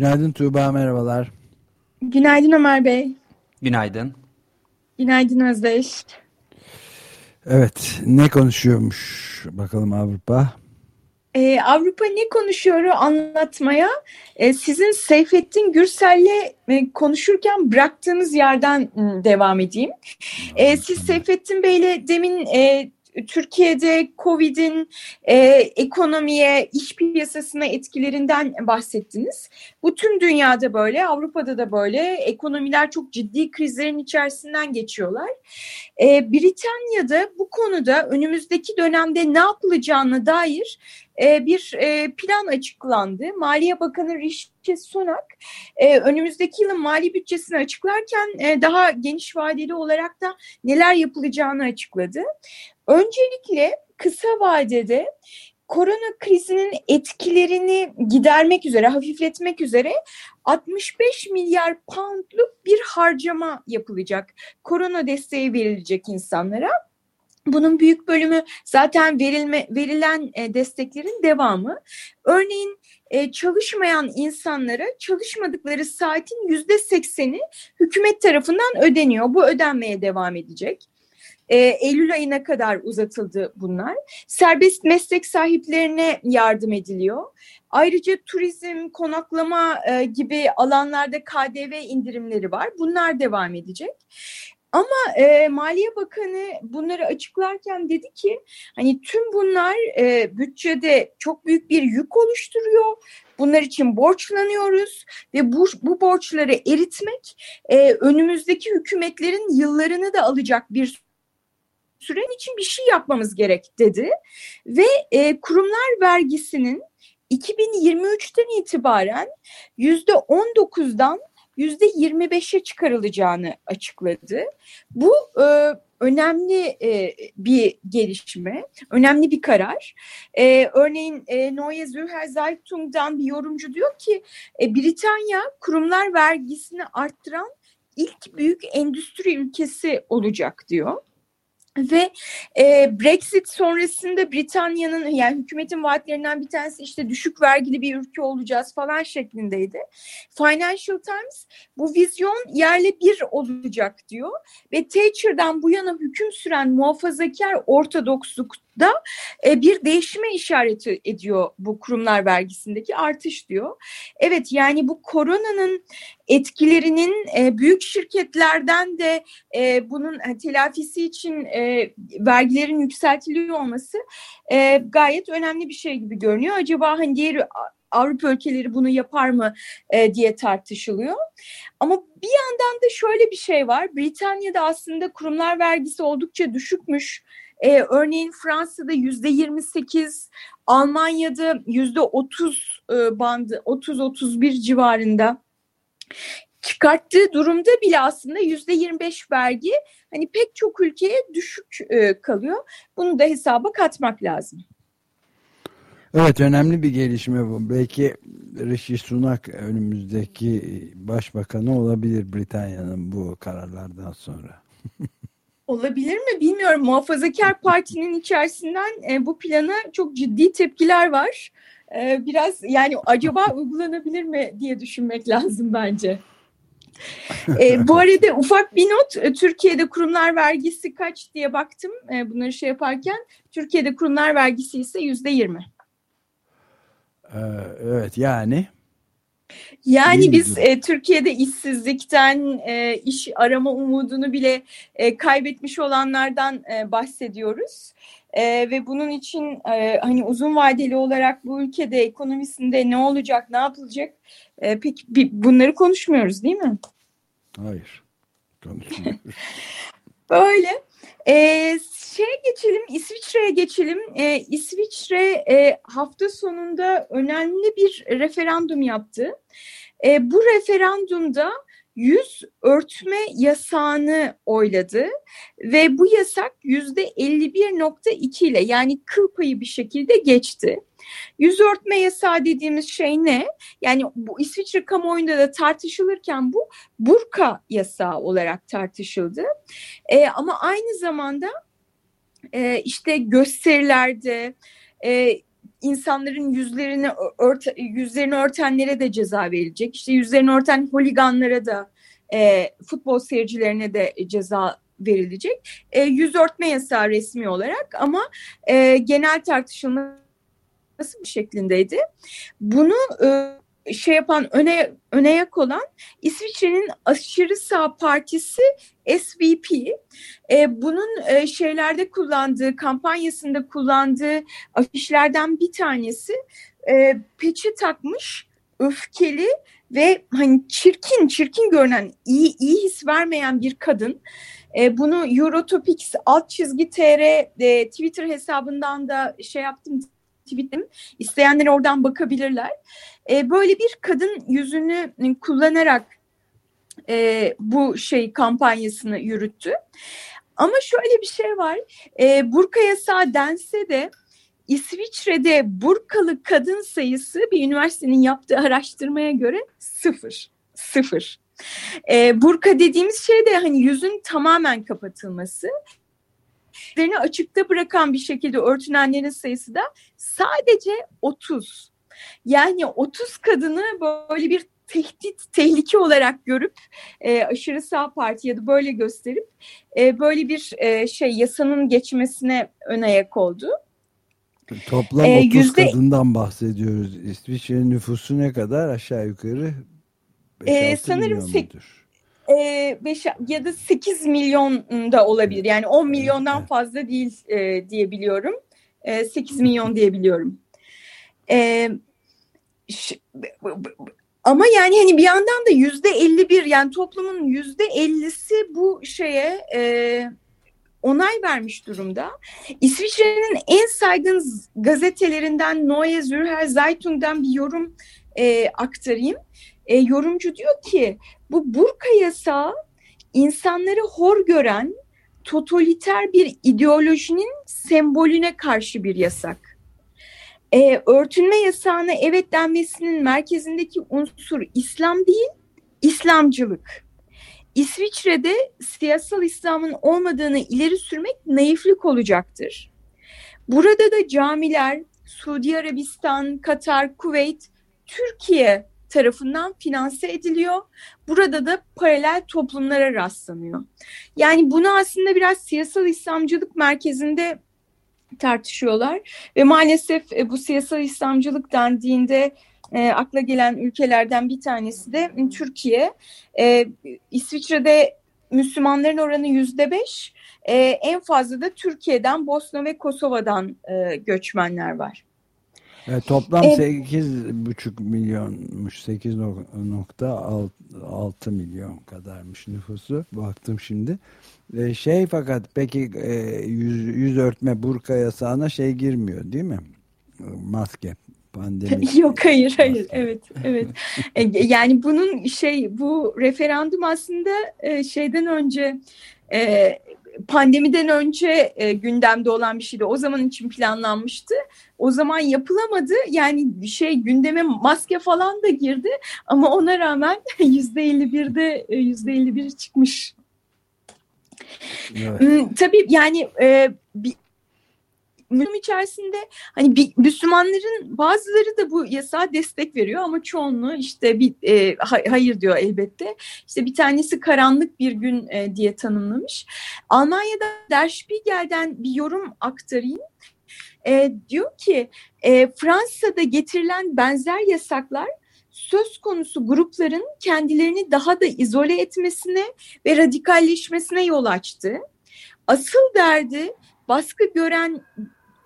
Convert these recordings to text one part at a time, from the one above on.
Günaydın Tuğba, merhabalar. Günaydın Ömer Bey. Günaydın. Günaydın Özdeş. Evet, ne konuşuyormuş bakalım Avrupa? Ee, Avrupa ne konuşuyoru anlatmaya e, sizin Seyfettin Gürsel'le e, konuşurken bıraktığınız yerden e, devam edeyim. E, siz Seyfettin Bey'le demin e, Türkiye'de Covid'in e, ekonomiye, iş piyasasına etkilerinden bahsettiniz. Bu tüm dünyada böyle, Avrupa'da da böyle. Ekonomiler çok ciddi krizlerin içerisinden geçiyorlar. E, Britanya'da bu konuda önümüzdeki dönemde ne yapılacağına dair e, bir e, plan açıklandı. Maliye Bakanı Rishi Sunak e, önümüzdeki yılın mali bütçesini açıklarken daha geniş vadeli olarak da neler yapılacağını açıkladı. Öncelikle kısa vadede korona krizinin etkilerini gidermek üzere, hafifletmek üzere 65 milyar poundluk bir harcama yapılacak. Korona desteği verilecek insanlara. Bunun büyük bölümü zaten verilme, verilen e, desteklerin devamı. Örneğin e, çalışmayan insanlara çalışmadıkları saatin yüzde sekseni hükümet tarafından ödeniyor. Bu ödenmeye devam edecek. E, Eylül ayına kadar uzatıldı bunlar. Serbest meslek sahiplerine yardım ediliyor. Ayrıca turizm, konaklama e, gibi alanlarda KDV indirimleri var. Bunlar devam edecek. Ama e, Maliye Bakanı bunları açıklarken dedi ki hani tüm bunlar e, bütçede çok büyük bir yük oluşturuyor. Bunlar için borçlanıyoruz ve bu, bu borçları eritmek e, önümüzdeki hükümetlerin yıllarını da alacak bir süren için bir şey yapmamız gerek dedi. Ve e, kurumlar vergisinin 2023'ten itibaren yüzde 19'dan yüzde 25'e çıkarılacağını açıkladı. Bu e, önemli e, bir gelişme, önemli bir karar. E, örneğin e, Neue Zürcher Zeitung'dan bir yorumcu diyor ki e, Britanya kurumlar vergisini arttıran ilk büyük endüstri ülkesi olacak diyor. Ve e, Brexit sonrasında Britanya'nın yani hükümetin vaatlerinden bir tanesi işte düşük vergili bir ülke olacağız falan şeklindeydi. Financial Times bu vizyon yerle bir olacak diyor ve Thatcher'dan bu yana hüküm süren muhafazakar ortodoksluk da e, bir değişime işaret ediyor bu kurumlar vergisindeki artış diyor. Evet yani bu koronanın etkilerinin e, büyük şirketlerden de e, bunun e, telafisi için e, vergilerin yükseltiliyor olması e, gayet önemli bir şey gibi görünüyor. Acaba hani diğer Avrupa ülkeleri bunu yapar mı e, diye tartışılıyor. Ama bir yandan da şöyle bir şey var. Britanya'da aslında kurumlar vergisi oldukça düşükmüş. E, örneğin Fransa'da yüzde 28, Almanya'da yüzde 30 e, bandı, 30-31 civarında çıkarttığı durumda bile aslında yüzde 25 vergi hani pek çok ülkeye düşük e, kalıyor. Bunu da hesaba katmak lazım. Evet önemli bir gelişme bu. Belki Rishi Sunak önümüzdeki başbakanı olabilir Britanya'nın bu kararlardan sonra. Olabilir mi bilmiyorum. Muhafazakar Parti'nin içerisinden e, bu plana çok ciddi tepkiler var. E, biraz yani acaba uygulanabilir mi diye düşünmek lazım bence. e, bu arada ufak bir not. E, Türkiye'de kurumlar vergisi kaç diye baktım e, bunları şey yaparken. Türkiye'de kurumlar vergisi ise yüzde yirmi. Ee, evet yani yani biz e, Türkiye'de işsizlikten, e, iş arama umudunu bile e, kaybetmiş olanlardan e, bahsediyoruz. E, ve bunun için e, hani uzun vadeli olarak bu ülkede ekonomisinde ne olacak, ne yapılacak e, pek bunları konuşmuyoruz değil mi? Hayır, konuşmuyoruz. Böyle. Ee, şeye geçelim, İsviçre'ye geçelim. Ee, İsviçre e, hafta sonunda önemli bir referandum yaptı. E, bu referandumda yüz örtme yasağını oyladı ve bu yasak yüzde 51.2 ile yani kıl payı bir şekilde geçti. Yüz örtme yasağı dediğimiz şey ne? Yani bu İsviçre kamuoyunda da tartışılırken bu burka yasağı olarak tartışıldı. E, ama aynı zamanda e, işte gösterilerde e, insanların yüzlerini ört, yüzlerini örtenlere de ceza verilecek. İşte yüzlerini örten holiganlara da e, futbol seyircilerine de ceza verilecek. E, yüz örtme yasağı resmi olarak ama e, genel tartışılması bir şeklindeydi. Bunu e, şey yapan öne öne yak olan İsviçre'nin aşırı sağ partisi SVP. E, bunun e, şeylerde kullandığı kampanyasında kullandığı afişlerden bir tanesi e, peçe takmış öfkeli ve hani çirkin çirkin görünen iyi iyi his vermeyen bir kadın. E, bunu Eurotopics alt çizgi tr e, Twitter hesabından da şey yaptım tweetim. İsteyenler oradan bakabilirler. E, böyle bir kadın yüzünü kullanarak e, bu şey kampanyasını yürüttü. Ama şöyle bir şey var. E, burka yasağı dense de İsviçre'de burkalı kadın sayısı bir üniversitenin yaptığı araştırmaya göre sıfır. Sıfır. E, burka dediğimiz şey de hani yüzün tamamen kapatılması. Yüzlerini açıkta bırakan bir şekilde örtünenlerin sayısı da sadece 30. Yani 30 kadını böyle bir tehdit, tehlike olarak görüp e, aşırı sağ parti ya da böyle gösterip e, böyle bir e, şey yasanın geçmesine ön ayak oldu. Toplam ee, 30 yüzde... kadından bahsediyoruz. İsviçre'nin nüfusu ne kadar? Aşağı yukarı 5 ee, sanırım milyon mudur? E, beş, ya da 8 milyon da olabilir. Yani 10 milyondan fazla değil e, diyebiliyorum. E, 8 milyon diyebiliyorum. E, ama yani hani bir yandan da yüzde 51 yani toplumun yüzde 50'si bu şeye e, onay vermiş durumda. İsviçre'nin en saygın gazetelerinden Neue Zürcher Zeitung'dan bir yorum e, aktarayım. E, yorumcu diyor ki bu burka yasağı insanları hor gören totaliter bir ideolojinin sembolüne karşı bir yasak. E, örtünme yasağına evet denmesinin merkezindeki unsur İslam değil, İslamcılık. İsviçre'de siyasal İslam'ın olmadığını ileri sürmek naiflik olacaktır. Burada da camiler Suudi Arabistan, Katar, Kuveyt, Türkiye tarafından finanse ediliyor. Burada da paralel toplumlara rastlanıyor. Yani bunu aslında biraz siyasal İslamcılık merkezinde tartışıyorlar ve maalesef e, bu siyasal İslamcılık dendiğinde e, akla gelen ülkelerden bir tanesi de Türkiye. E, İsviçre'de Müslümanların oranı yüzde beş. E, en fazla da Türkiye'den, Bosna ve Kosova'dan e, göçmenler var. Evet, toplam sekiz buçuk milyonmuş, sekiz nokta altı milyon kadarmış nüfusu. Baktım şimdi. E, şey fakat peki e, yüz, yüz örtme burka yasağına şey girmiyor değil mi? Maske pandemi. Yok hayır hayır evet evet. E, yani bunun şey bu referandum aslında e, şeyden önce e, pandemiden önce gündemde olan bir şeydi. O zaman için planlanmıştı. O zaman yapılamadı. Yani şey gündeme maske falan da girdi ama ona rağmen yüzde 51'de yüzde 51 çıkmış. Evet. Hmm, tabii yani e, Müslüman içerisinde hani bir, Müslümanların bazıları da bu yasağa destek veriyor ama çoğunluğu işte bir e, hayır diyor elbette. İşte bir tanesi karanlık bir gün e, diye tanımlamış. Almanya'da Der Spiegel'den bir yorum aktarayım. E, diyor ki e, Fransa'da getirilen benzer yasaklar söz konusu grupların kendilerini daha da izole etmesine ve radikalleşmesine yol açtı. Asıl derdi baskı gören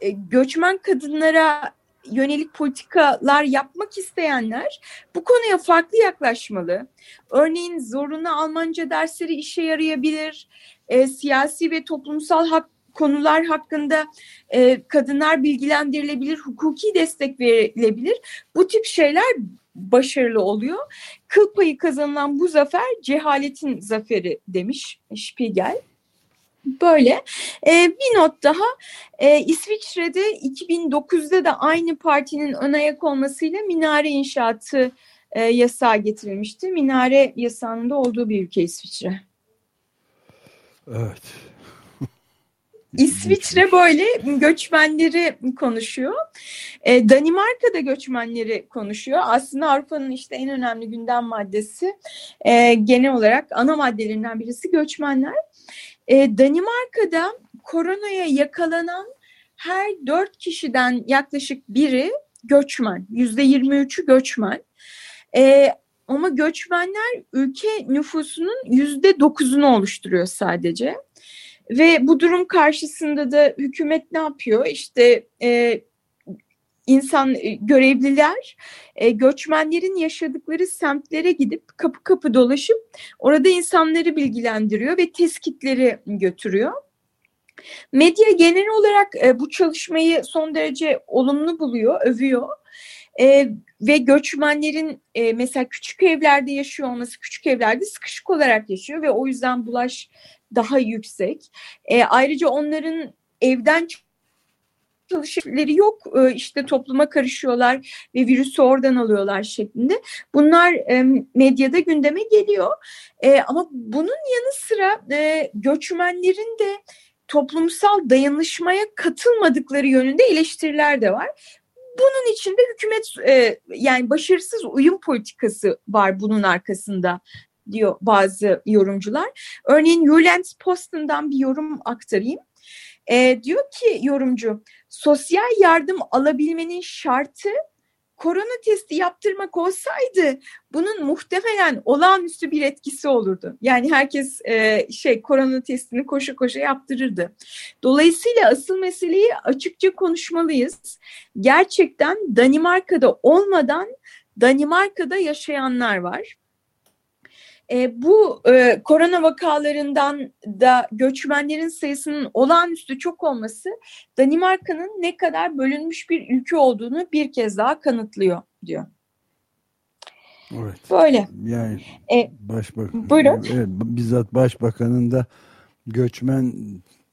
e, göçmen kadınlara yönelik politikalar yapmak isteyenler bu konuya farklı yaklaşmalı. Örneğin zorunlu Almanca dersleri işe yarayabilir. E, siyasi ve toplumsal hak konular hakkında e, kadınlar bilgilendirilebilir, hukuki destek verilebilir. Bu tip şeyler başarılı oluyor. Kıl payı kazanılan bu zafer cehaletin zaferi demiş Spiegel. Böyle e, bir not daha e, İsviçre'de 2009'da da aynı partinin ön ayak olmasıyla minare inşaatı e, yasağı getirilmişti. Minare yasağında olduğu bir ülke İsviçre. Evet. İsviçre böyle göçmenleri konuşuyor. E, Danimarka'da göçmenleri konuşuyor. Aslında Avrupa'nın işte en önemli gündem maddesi e, genel olarak ana maddelerinden birisi göçmenler. E, Danimarka'da koronaya yakalanan her dört kişiden yaklaşık biri göçmen. Yüzde yirmi üçü göçmen. E, ama göçmenler ülke nüfusunun yüzde dokuzunu oluşturuyor sadece. Ve bu durum karşısında da hükümet ne yapıyor? İşte e, insan e, görevliler e, göçmenlerin yaşadıkları semtlere gidip kapı kapı dolaşıp orada insanları bilgilendiriyor ve teskitleri götürüyor. Medya genel olarak e, bu çalışmayı son derece olumlu buluyor, övüyor. E, ve göçmenlerin e, mesela küçük evlerde yaşıyor olması, küçük evlerde sıkışık olarak yaşıyor ve o yüzden bulaş daha yüksek. E, ayrıca onların evden çalışmaları yok e, işte topluma karışıyorlar ve virüsü oradan alıyorlar şeklinde. Bunlar e, medyada gündeme geliyor e, ama bunun yanı sıra göçmenlerin de toplumsal dayanışmaya katılmadıkları yönünde eleştiriler de var. Bunun içinde hükümet yani başarısız uyum politikası var bunun arkasında diyor bazı yorumcular. Örneğin Julens Posten'dan bir yorum aktarayım. E, diyor ki yorumcu sosyal yardım alabilmenin şartı korona testi yaptırmak olsaydı bunun muhtemelen olağanüstü bir etkisi olurdu. Yani herkes e, şey korona testini koşu koşu yaptırırdı. Dolayısıyla asıl meseleyi açıkça konuşmalıyız. Gerçekten Danimarka'da olmadan Danimarka'da yaşayanlar var. E, bu e, korona vakalarından da göçmenlerin sayısının olağanüstü çok olması Danimarka'nın ne kadar bölünmüş bir ülke olduğunu bir kez daha kanıtlıyor diyor. Evet. Böyle. Yani e, başbakan, buyurun. Evet, bizzat başbakanın da göçmen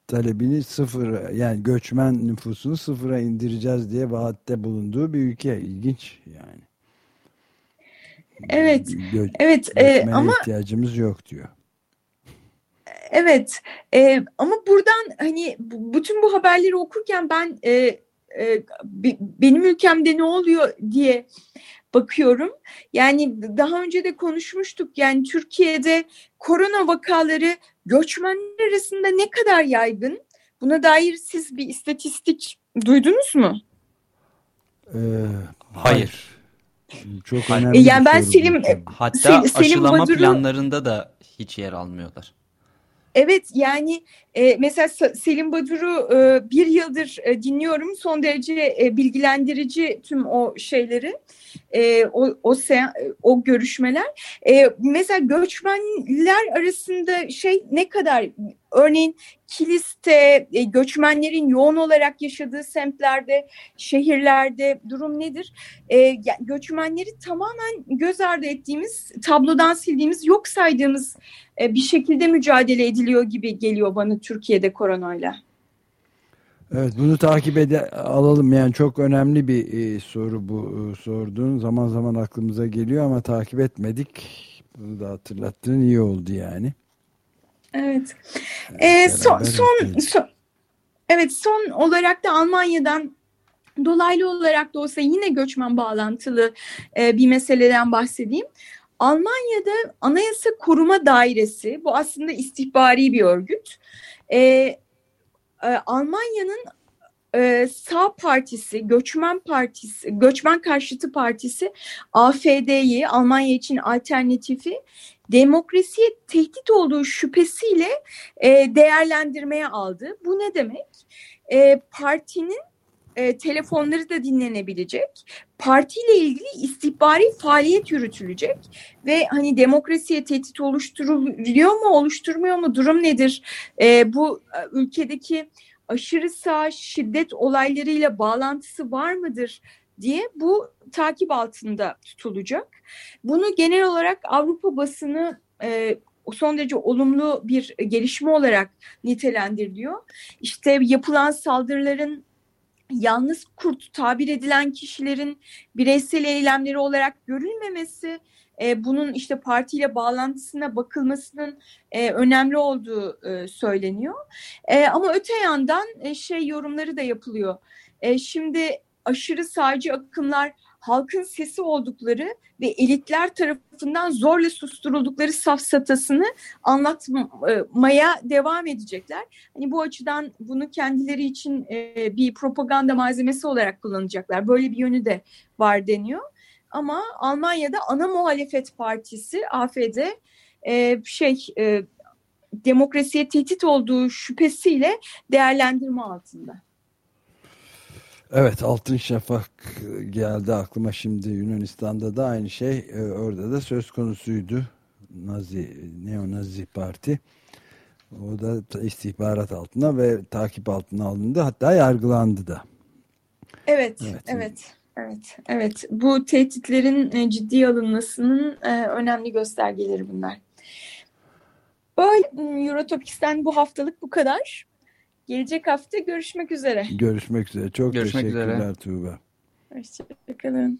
talebini sıfır yani göçmen nüfusunu sıfıra indireceğiz diye vaatte bulunduğu bir ülke. ilginç yani. Evet. Gö evet e, ama ihtiyacımız yok diyor. Evet e, ama buradan hani bütün bu haberleri okurken ben e, e, benim ülkemde ne oluyor diye bakıyorum. Yani daha önce de konuşmuştuk yani Türkiye'de korona vakaları göçmenler arasında ne kadar yaygın? Buna dair siz bir istatistik duydunuz mu? Ee, hayır. hayır. Çok önemli. E, yani ben Selim hatta Selim aşılama Badur'u, planlarında da hiç yer almıyorlar. Evet yani e, mesela Selim Badur'u e, bir yıldır e, dinliyorum. Son derece e, bilgilendirici tüm o şeyleri, e, o, o, o görüşmeler. E, mesela göçmenler arasında şey ne kadar örneğin Kilis'te e, göçmenlerin yoğun olarak yaşadığı semtlerde, şehirlerde durum nedir? E, göçmenleri tamamen göz ardı ettiğimiz, tablodan sildiğimiz, yok saydığımız e, bir şekilde mücadele ediliyor gibi geliyor bana Türkiye'de koronayla. Evet bunu takip ede alalım yani çok önemli bir e, soru bu e, sorduğun zaman zaman aklımıza geliyor ama takip etmedik. Bunu da hatırlattığın iyi oldu yani. Evet. Ee, son, son, son, evet son olarak da Almanya'dan dolaylı olarak da olsa yine göçmen bağlantılı e, bir meseleden bahsedeyim. Almanya'da Anayasa Koruma Dairesi, bu aslında istihbari bir örgüt. E, e, Almanya'nın e, sağ partisi, göçmen partisi, göçmen karşıtı partisi AFD'yi, Almanya için alternatifi demokrasiye tehdit olduğu şüphesiyle e, değerlendirmeye aldı. Bu ne demek? E, partinin e, telefonları da dinlenebilecek. Partiyle ilgili istihbari faaliyet yürütülecek ve hani demokrasiye tehdit oluşturuluyor mu oluşturmuyor mu durum nedir? E, bu e, ülkedeki aşırı sağ şiddet olaylarıyla bağlantısı var mıdır? Diye bu takip altında tutulacak. Bunu genel olarak Avrupa basını e, son derece olumlu bir gelişme olarak nitelendiriliyor. İşte yapılan saldırıların yalnız kurt tabir edilen kişilerin bireysel eylemleri olarak görülmemesi, e, bunun işte partiyle bağlantısına bakılmasının e, önemli olduğu e, söyleniyor. E, ama öte yandan e, şey yorumları da yapılıyor. E, şimdi aşırı sağcı akımlar halkın sesi oldukları ve elitler tarafından zorla susturuldukları safsatasını anlatmaya devam edecekler. Hani bu açıdan bunu kendileri için e, bir propaganda malzemesi olarak kullanacaklar. Böyle bir yönü de var deniyor. Ama Almanya'da ana muhalefet partisi AFD e, şey e, demokrasiye tehdit olduğu şüphesiyle değerlendirme altında. Evet Altın Şafak geldi aklıma şimdi Yunanistan'da da aynı şey e, orada da söz konusuydu. Nazi, Neo-Nazi Parti. O da istihbarat altına ve takip altına alındı. Hatta yargılandı da. Evet, evet, evet. Evet, evet. Bu tehditlerin e, ciddi alınmasının e, önemli göstergeleri bunlar. Böyle Eurotopics'ten bu haftalık bu kadar. Gelecek hafta görüşmek üzere. Görüşmek üzere. Çok görüşmek teşekkürler üzere. Tuğba. Hoşçakalın.